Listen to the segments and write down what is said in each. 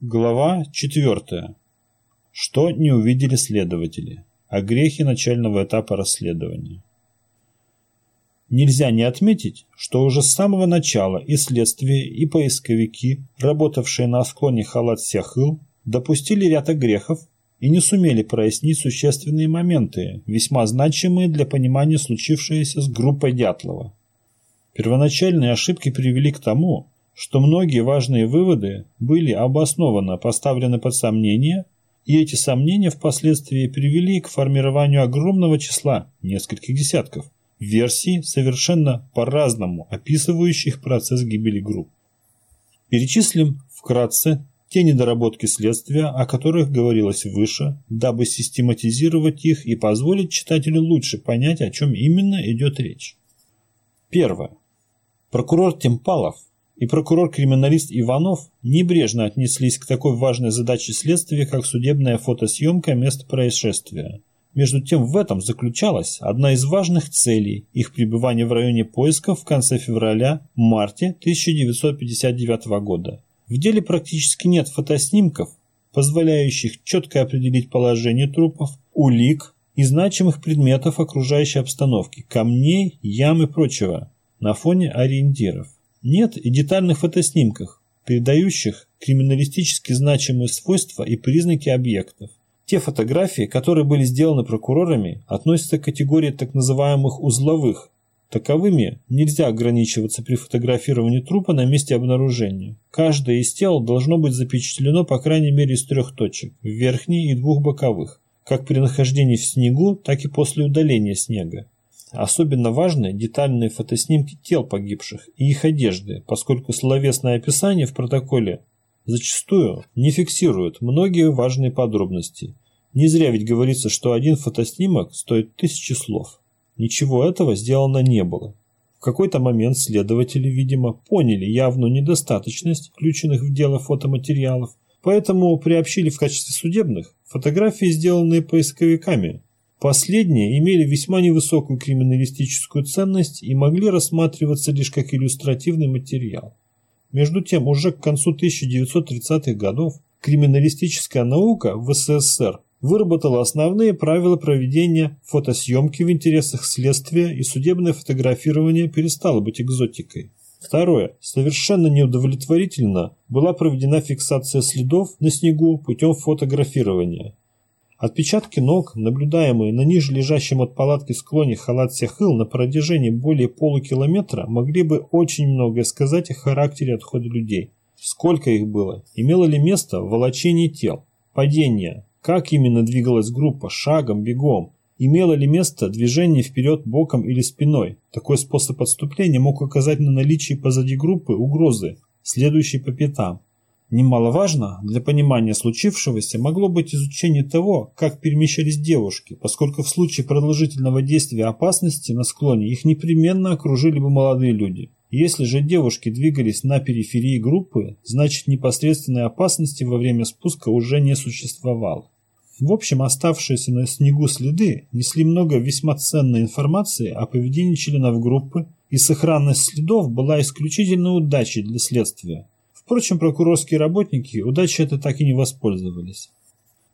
Глава 4. Что не увидели следователи? О грехе начального этапа расследования. Нельзя не отметить, что уже с самого начала и следствие, и поисковики, работавшие на склоне Халат-Сяхыл, допустили ряд огрехов и не сумели прояснить существенные моменты, весьма значимые для понимания случившееся с группой Дятлова. Первоначальные ошибки привели к тому, что многие важные выводы были обоснованно поставлены под сомнение, и эти сомнения впоследствии привели к формированию огромного числа, нескольких десятков, версий, совершенно по-разному описывающих процесс гибели групп. Перечислим вкратце те недоработки следствия, о которых говорилось выше, дабы систематизировать их и позволить читателю лучше понять, о чем именно идет речь. Первое. Прокурор Темпалов и прокурор-криминалист Иванов небрежно отнеслись к такой важной задаче следствия, как судебная фотосъемка места происшествия. Между тем в этом заключалась одна из важных целей их пребывания в районе поисков в конце февраля-марте 1959 года. В деле практически нет фотоснимков, позволяющих четко определить положение трупов, улик и значимых предметов окружающей обстановки, камней, ям и прочего на фоне ориентиров. Нет и детальных фотоснимков, передающих криминалистически значимые свойства и признаки объектов. Те фотографии, которые были сделаны прокурорами, относятся к категории так называемых узловых. Таковыми нельзя ограничиваться при фотографировании трупа на месте обнаружения. Каждое из тел должно быть запечатлено по крайней мере из трех точек – верхней и двух боковых, как при нахождении в снегу, так и после удаления снега. Особенно важны детальные фотоснимки тел погибших и их одежды, поскольку словесное описание в протоколе зачастую не фиксирует многие важные подробности. Не зря ведь говорится, что один фотоснимок стоит тысячи слов. Ничего этого сделано не было. В какой-то момент следователи, видимо, поняли явную недостаточность включенных в дело фотоматериалов, поэтому приобщили в качестве судебных фотографии, сделанные поисковиками, Последние имели весьма невысокую криминалистическую ценность и могли рассматриваться лишь как иллюстративный материал. Между тем, уже к концу 1930-х годов криминалистическая наука в СССР выработала основные правила проведения фотосъемки в интересах следствия и судебное фотографирование перестало быть экзотикой. Второе. Совершенно неудовлетворительно была проведена фиксация следов на снегу путем фотографирования. Отпечатки ног, наблюдаемые на ниже лежащем от палатки склоне Халат-Сяхыл на протяжении более полукилометра, могли бы очень многое сказать о характере отхода людей. Сколько их было? Имело ли место волочение тел? Падение? Как именно двигалась группа? Шагом, бегом? Имело ли место движение вперед боком или спиной? Такой способ отступления мог указать на наличие позади группы угрозы, следующей по пятам. Немаловажно для понимания случившегося могло быть изучение того, как перемещались девушки, поскольку в случае продолжительного действия опасности на склоне их непременно окружили бы молодые люди. Если же девушки двигались на периферии группы, значит непосредственной опасности во время спуска уже не существовало. В общем, оставшиеся на снегу следы несли много весьма ценной информации о поведении членов группы, и сохранность следов была исключительной удачей для следствия. Впрочем, прокурорские работники удачи это так и не воспользовались.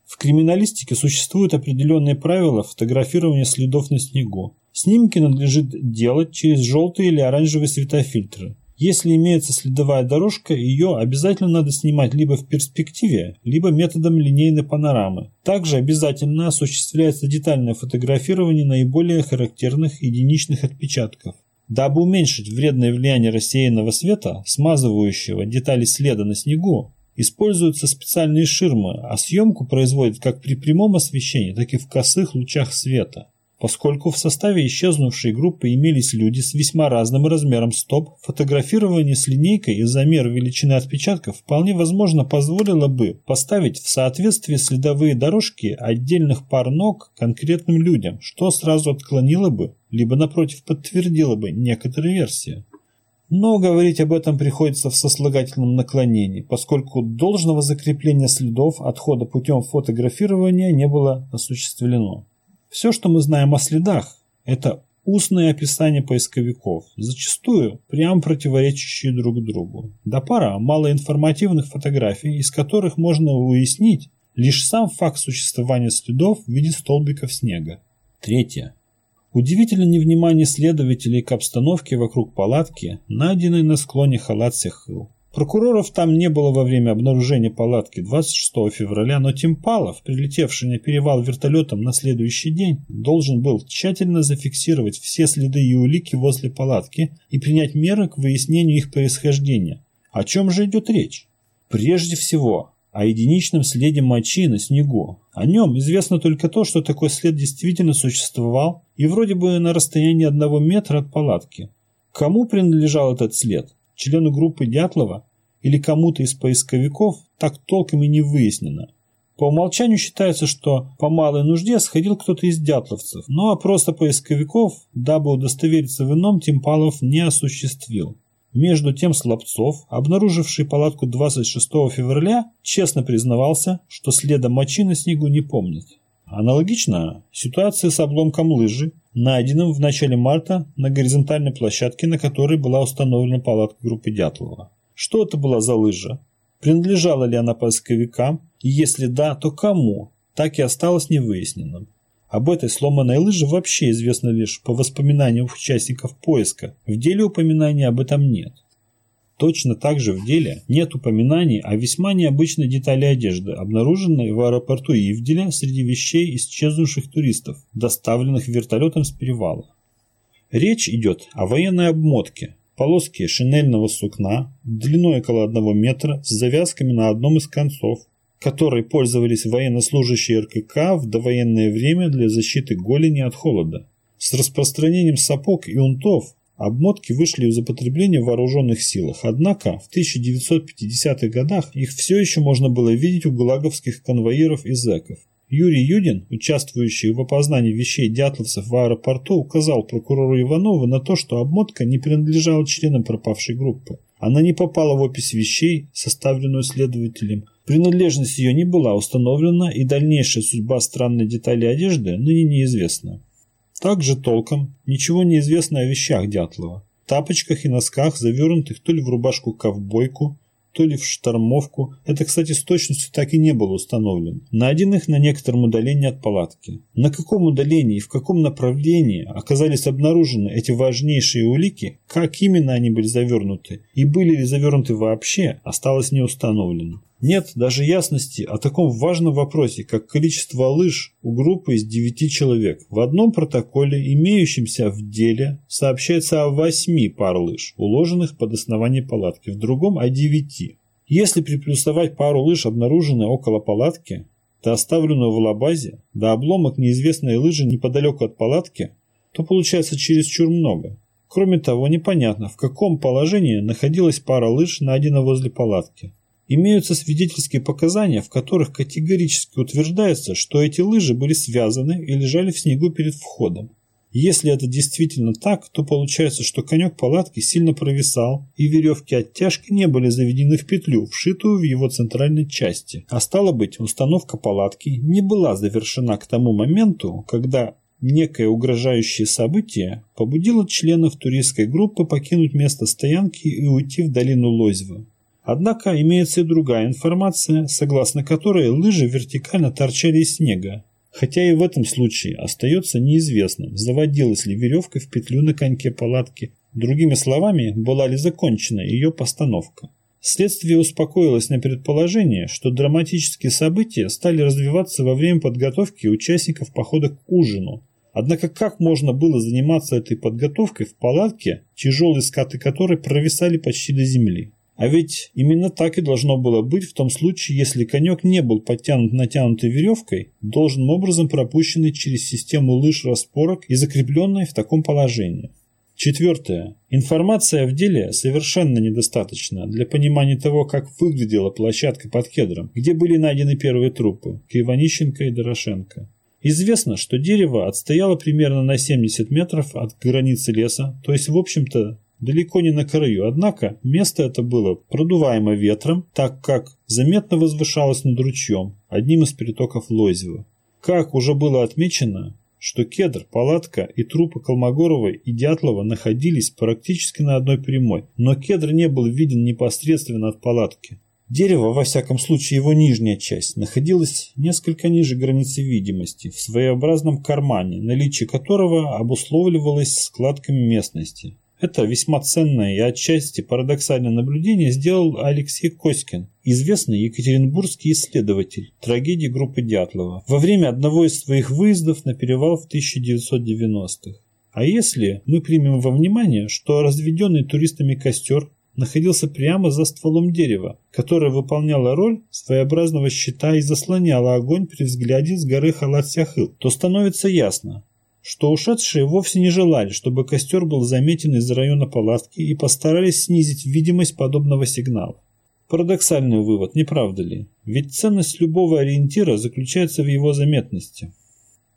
В криминалистике существуют определенные правила фотографирования следов на снегу. Снимки надлежит делать через желтые или оранжевые светофильтры. Если имеется следовая дорожка, ее обязательно надо снимать либо в перспективе, либо методом линейной панорамы. Также обязательно осуществляется детальное фотографирование наиболее характерных единичных отпечатков. Дабы уменьшить вредное влияние рассеянного света, смазывающего детали следа на снегу, используются специальные ширмы, а съемку производят как при прямом освещении, так и в косых лучах света. Поскольку в составе исчезнувшей группы имелись люди с весьма разным размером стоп, фотографирование с линейкой и замер величины отпечатков вполне возможно позволило бы поставить в соответствии следовые дорожки отдельных пар ног конкретным людям, что сразу отклонило бы, либо напротив подтвердило бы некоторые версии. Но говорить об этом приходится в сослагательном наклонении, поскольку должного закрепления следов отхода путем фотографирования не было осуществлено. Все, что мы знаем о следах, это устное описание поисковиков, зачастую прямо противоречащие друг другу. Да пара малоинформативных фотографий, из которых можно уяснить лишь сам факт существования следов в виде столбиков снега. Третье. Удивительно невнимание следователей к обстановке вокруг палатки, найденной на склоне Халат-Сехыл. Прокуроров там не было во время обнаружения палатки 26 февраля, но Тимпалов, прилетевший на перевал вертолетом на следующий день, должен был тщательно зафиксировать все следы и улики возле палатки и принять меры к выяснению их происхождения. О чем же идет речь? Прежде всего, о единичном следе мочи на снегу. О нем известно только то, что такой след действительно существовал и вроде бы на расстоянии одного метра от палатки. Кому принадлежал этот след? Члену группы Дятлова или кому-то из поисковиков, так толком и не выяснено. По умолчанию считается, что по малой нужде сходил кто-то из дятловцев, ну а просто поисковиков, дабы удостовериться в ином, Тимпалов не осуществил. Между тем Слабцов, обнаруживший палатку 26 февраля, честно признавался, что следа мочи на снегу не помнит. Аналогично ситуация с обломком лыжи, найденным в начале марта на горизонтальной площадке, на которой была установлена палатка группы Дятлова. Что это была за лыжа? Принадлежала ли она поисковикам? И если да, то кому? Так и осталось невыясненным. Об этой сломанной лыже вообще известно лишь по воспоминаниям участников поиска. В деле упоминания об этом нет. Точно так же в деле нет упоминаний о весьма необычной детали одежды, обнаруженной в аэропорту Ивделя среди вещей исчезнувших туристов, доставленных вертолетом с перевала. Речь идет о военной обмотке, полоске шинельного сукна длиной около 1 метра с завязками на одном из концов, которой пользовались военнослужащие РКК в довоенное время для защиты голени от холода. С распространением сапог и унтов Обмотки вышли из употребления в вооруженных силах, однако в 1950-х годах их все еще можно было видеть у гулаговских конвоиров и зэков. Юрий Юдин, участвующий в опознании вещей дятловцев в аэропорту, указал прокурору Иванову на то, что обмотка не принадлежала членам пропавшей группы. Она не попала в опись вещей, составленную следователем. Принадлежность ее не была установлена, и дальнейшая судьба странной детали одежды ныне неизвестна. Также толком ничего не известно о вещах Дятлова. Тапочках и носках, завернутых то ли в рубашку-ковбойку, то ли в штормовку. Это, кстати, с точностью так и не было установлено. Найденных на некотором удалении от палатки. На каком удалении и в каком направлении оказались обнаружены эти важнейшие улики, как именно они были завернуты и были ли завернуты вообще, осталось не установлено. Нет даже ясности о таком важном вопросе, как количество лыж у группы из 9 человек. В одном протоколе, имеющемся в деле, сообщается о 8 пар лыж, уложенных под основание палатки, в другом о 9. Если приплюсовать пару лыж, обнаруженные около палатки, то оставленную в лабазе, да обломок неизвестной лыжи неподалеку от палатки, то получается чересчур много. Кроме того, непонятно, в каком положении находилась пара лыж, найдена возле палатки. Имеются свидетельские показания, в которых категорически утверждается, что эти лыжи были связаны и лежали в снегу перед входом. Если это действительно так, то получается, что конек палатки сильно провисал, и веревки оттяжки не были заведены в петлю, вшитую в его центральной части. А стало быть, установка палатки не была завершена к тому моменту, когда некое угрожающее событие побудило членов туристской группы покинуть место стоянки и уйти в долину Лозьвы. Однако имеется и другая информация, согласно которой лыжи вертикально торчали из снега. Хотя и в этом случае остается неизвестным, заводилась ли веревка в петлю на коньке палатки, другими словами, была ли закончена ее постановка. Следствие успокоилось на предположение, что драматические события стали развиваться во время подготовки участников похода к ужину. Однако как можно было заниматься этой подготовкой в палатке, тяжелые скаты которой провисали почти до земли? А ведь именно так и должно было быть в том случае, если конек не был подтянут натянутой веревкой, должным образом пропущенный через систему лыж-распорок и закрепленный в таком положении. Четвертое. Информация в деле совершенно недостаточна для понимания того, как выглядела площадка под кедром, где были найдены первые трупы – Кривонищенко и Дорошенко. Известно, что дерево отстояло примерно на 70 метров от границы леса, то есть, в общем-то, далеко не на краю, однако место это было продуваемо ветром, так как заметно возвышалось над ручьем, одним из перетоков Лозева. Как уже было отмечено, что кедр, палатка и трупы Колмогоровой и Дятлова находились практически на одной прямой, но кедр не был виден непосредственно от палатки. Дерево, во всяком случае его нижняя часть, находилась несколько ниже границы видимости, в своеобразном кармане, наличие которого обусловливалось складками местности. Это весьма ценное и отчасти парадоксальное наблюдение сделал Алексей Коськин, известный екатеринбургский исследователь трагедии группы Дятлова, во время одного из своих выездов на перевал в 1990-х. А если мы примем во внимание, что разведенный туристами костер находился прямо за стволом дерева, которое выполняло роль своеобразного щита и заслоняло огонь при взгляде с горы Халат-Сяхыл, то становится ясно, что ушедшие вовсе не желали, чтобы костер был заметен из района палатки и постарались снизить видимость подобного сигнала. Парадоксальный вывод, не правда ли? Ведь ценность любого ориентира заключается в его заметности.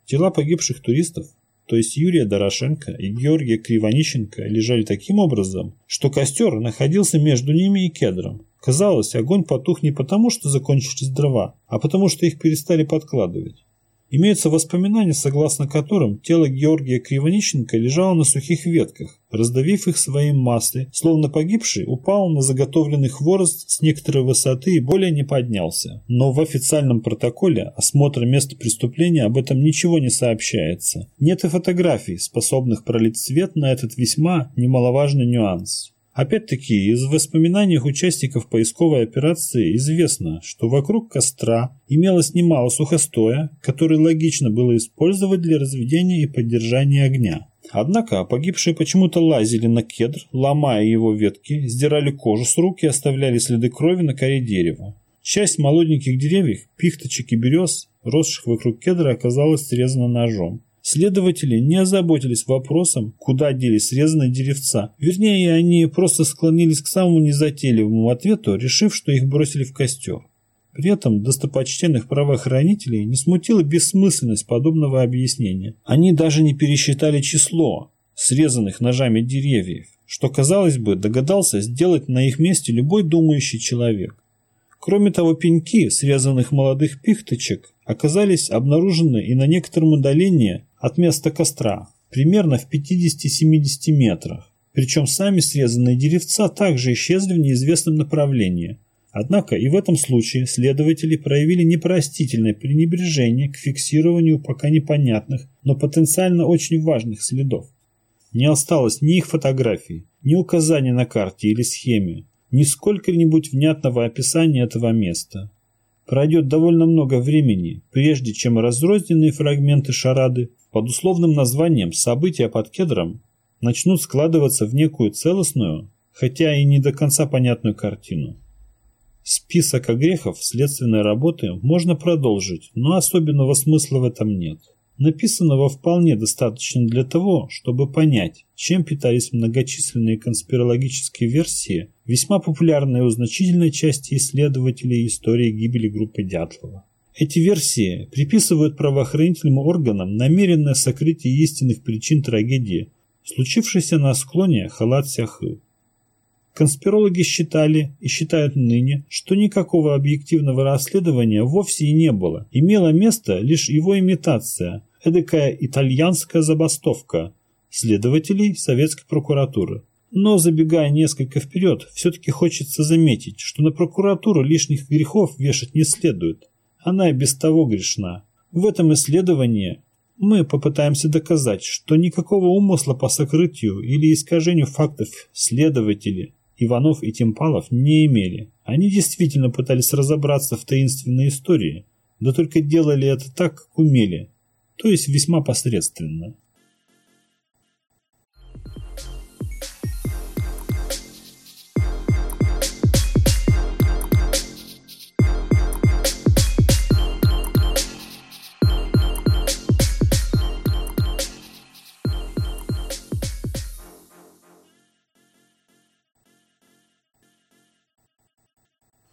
Тела погибших туристов, то есть Юрия Дорошенко и Георгия Кривонищенко, лежали таким образом, что костер находился между ними и кедром. Казалось, огонь потух не потому, что закончились дрова, а потому, что их перестали подкладывать. Имеются воспоминания, согласно которым тело Георгия Кривонищенко лежало на сухих ветках, раздавив их своим масле, словно погибший упал на заготовленный хворост с некоторой высоты и более не поднялся. Но в официальном протоколе осмотра места преступления об этом ничего не сообщается. Нет и фотографий, способных пролить свет на этот весьма немаловажный нюанс. Опять-таки, из воспоминаний участников поисковой операции известно, что вокруг костра имелось немало сухостоя, который логично было использовать для разведения и поддержания огня. Однако погибшие почему-то лазили на кедр, ломая его ветки, сдирали кожу с рук и оставляли следы крови на коре дерева. Часть молоденьких деревьев, пихточек и берез, росших вокруг кедра, оказалась срезана ножом. Следователи не озаботились вопросом, куда делись срезанные деревца. Вернее, они просто склонились к самому незатейливому ответу, решив, что их бросили в костер. При этом достопочтенных правоохранителей не смутила бессмысленность подобного объяснения. Они даже не пересчитали число срезанных ножами деревьев, что, казалось бы, догадался сделать на их месте любой думающий человек. Кроме того, пеньки срезанных молодых пихточек оказались обнаружены и на некотором удалении от места костра, примерно в 50-70 метрах. Причем сами срезанные деревца также исчезли в неизвестном направлении. Однако и в этом случае следователи проявили непростительное пренебрежение к фиксированию пока непонятных, но потенциально очень важных следов. Не осталось ни их фотографий, ни указаний на карте или схеме, ни сколько-нибудь внятного описания этого места. Пройдет довольно много времени, прежде чем разрозненные фрагменты шарады под условным названием «события под кедром» начнут складываться в некую целостную, хотя и не до конца понятную картину. Список огрехов следственной работы можно продолжить, но особенного смысла в этом нет. Написанного вполне достаточно для того, чтобы понять, чем питались многочисленные конспирологические версии, весьма популярные у значительной части исследователей истории гибели группы Дятлова. Эти версии приписывают правоохранительным органам намеренное сокрытие истинных причин трагедии, случившейся на склоне Халат-Сяхы. Конспирологи считали и считают ныне, что никакого объективного расследования вовсе и не было. Имела место лишь его имитация, эдакая итальянская забастовка следователей советской прокуратуры. Но, забегая несколько вперед, все-таки хочется заметить, что на прокуратуру лишних грехов вешать не следует. Она и без того грешна. В этом исследовании мы попытаемся доказать, что никакого умысла по сокрытию или искажению фактов следователи Иванов и Тимпалов не имели. Они действительно пытались разобраться в таинственной истории, да только делали это так, как умели, то есть весьма посредственно.